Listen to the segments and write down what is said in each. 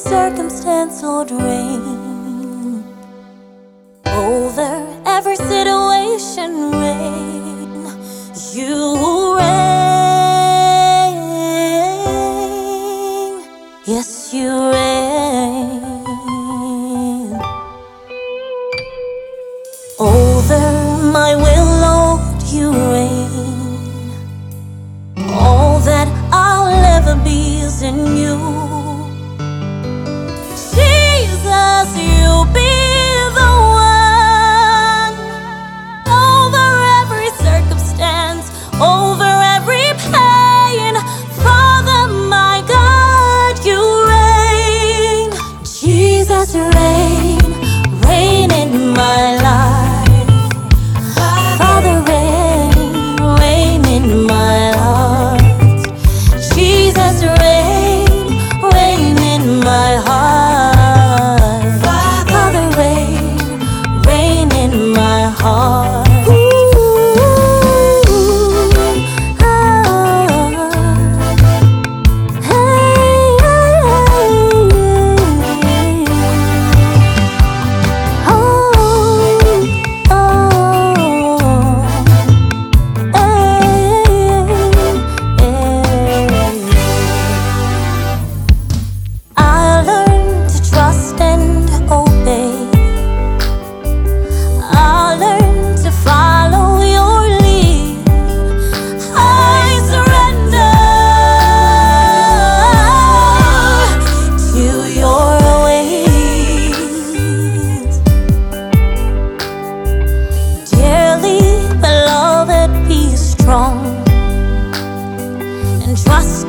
circumstance or drain over every situation rain you rain yes you rain over oh.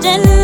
often